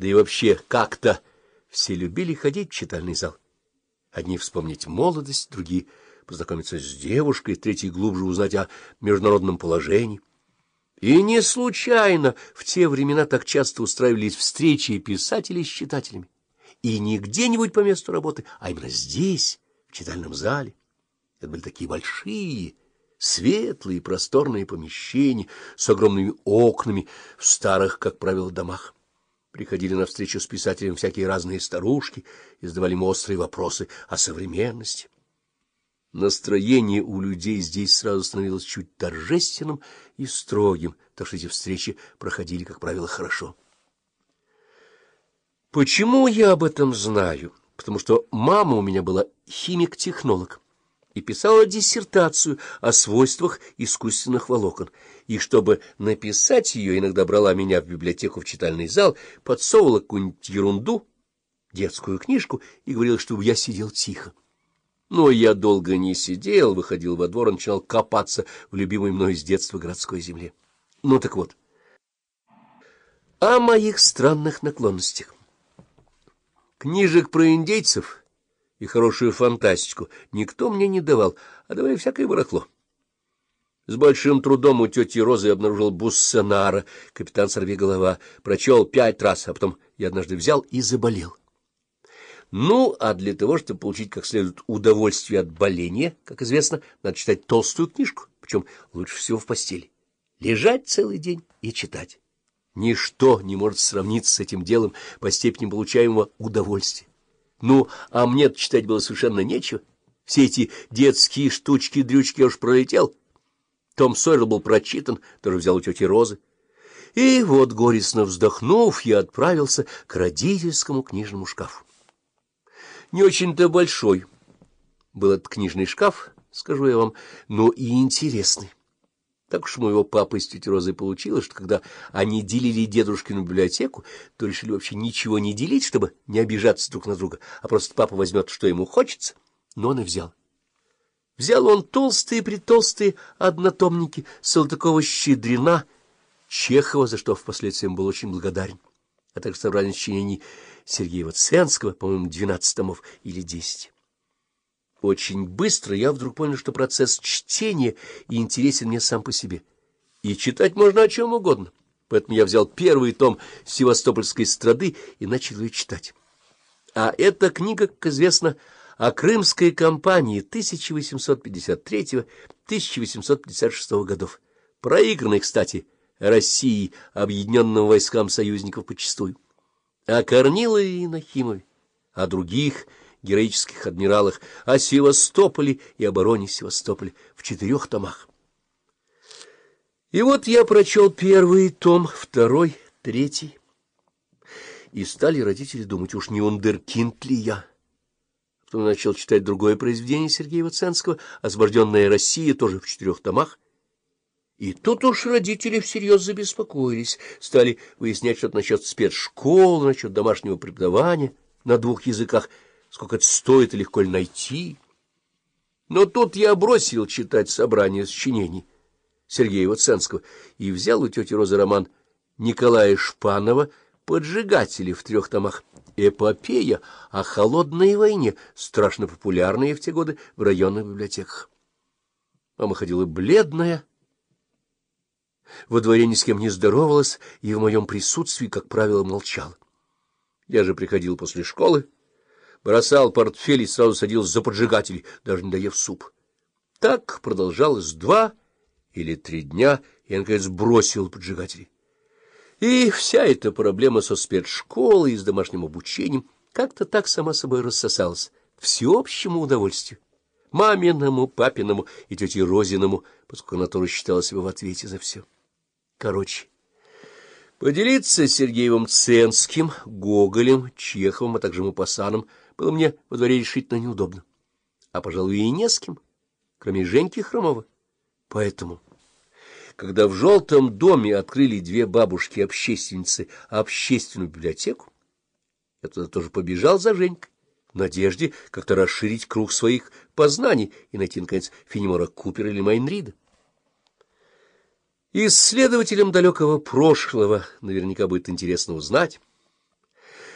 Да и вообще как-то все любили ходить в читальный зал. Одни вспомнить молодость, другие познакомиться с девушкой, третьи глубже узнать о международном положении. И не случайно в те времена так часто устраивались встречи писателей с читателями. И не где-нибудь по месту работы, а именно здесь, в читальном зале. Это были такие большие, светлые, просторные помещения с огромными окнами в старых, как правило, домах. Приходили на встречу с писателем всякие разные старушки и задавали ему острые вопросы о современности. Настроение у людей здесь сразу становилось чуть торжественным и строгим, так что эти встречи проходили, как правило, хорошо. Почему я об этом знаю? Потому что мама у меня была химик-технолог и писала диссертацию о свойствах искусственных волокон, и чтобы написать ее, иногда брала меня в библиотеку в читальный зал, подсовывала какую-нибудь ерунду, детскую книжку, и говорила, чтобы я сидел тихо. Но я долго не сидел, выходил во двор и начинал копаться в любимой мной с детства городской земле. Ну так вот, о моих странных наклонностях. Книжек про индейцев и хорошую фантастику никто мне не давал, а давали всякое барахло. С большим трудом у тети Розы обнаружил Буссенара, капитан Сорвиголова, прочел пять раз, а потом я однажды взял и заболел. Ну, а для того, чтобы получить как следует удовольствие от боления, как известно, надо читать толстую книжку, причем лучше всего в постели. Лежать целый день и читать. Ничто не может сравниться с этим делом по степени получаемого удовольствия. Ну, а мне читать было совершенно нечего. Все эти детские штучки-дрючки уж пролетел. Том Сойер был прочитан, тоже взял у тети Розы. И вот, горестно вздохнув, я отправился к родительскому книжному шкафу. Не очень-то большой был этот книжный шкаф, скажу я вам, но и интересный. Так уж моего папы с тетей Розой получилось, что когда они делили дедушкину библиотеку, то решили вообще ничего не делить, чтобы не обижаться друг на друга, а просто папа возьмет, что ему хочется, но он и взял. Взял он толстые-притолстые однотомники Салтыкова-Щедрина, Чехова, за что впоследствии был очень благодарен, а также собрание сочинений Сергеева Ценского, по-моему, двенадцать томов или десять. Очень быстро я вдруг понял, что процесс чтения интересен мне сам по себе. И читать можно о чем угодно. Поэтому я взял первый том Севастопольской страды и начал ее читать. А эта книга, как известно, о крымской кампании 1853-1856 годов, проигранной, кстати, России, объединенным войскам союзников почастую о Корнилове и Нахимове, о других героических адмиралах, о Севастополе и обороне Севастополя в четырех томах. И вот я прочел первый том, второй, третий. И стали родители думать, уж не ундеркинд ли я. Потом начал читать другое произведение Сергея Ваценского «Освобожденная Россия», тоже в четырех томах. И тут уж родители всерьез забеспокоились, стали выяснять что-то насчет спецшколы, насчет домашнего преподавания на двух языках, сколько это стоит и легко ли найти. Но тут я бросил читать собрание сочинений Сергея Воценского и взял у тети Розы роман Николая Шпанова «Поджигатели» в трех томах. Эпопея о холодной войне, страшно популярная в те годы в районных библиотеках. Мама ходила бледная, во дворе ни с кем не здоровалась и в моем присутствии, как правило, молчала. Я же приходил после школы, бросал портфель и сразу садился за поджигателей, даже не доев суп. Так продолжалось два или три дня, и я, наконец, бросил поджигателей. И вся эта проблема со спецшколой и с домашним обучением как-то так сама собой рассосалась, всеобщему удовольствию. Маминому, папиному и тете Розиному, поскольку она тоже считала себя в ответе за все. Короче, поделиться с Сергеевым Ценским, Гоголем, Чеховым, а также Мапасаном было мне во дворе решительно неудобно. А, пожалуй, и не с кем, кроме Женьки Хромова. Поэтому, когда в желтом доме открыли две бабушки-общественницы общественную библиотеку, я туда тоже побежал за Женькой, в надежде как-то расширить круг своих познаний и найти, наконец, Фенемора Купера или Майнрида. Исследователям далекого прошлого наверняка будет интересно узнать,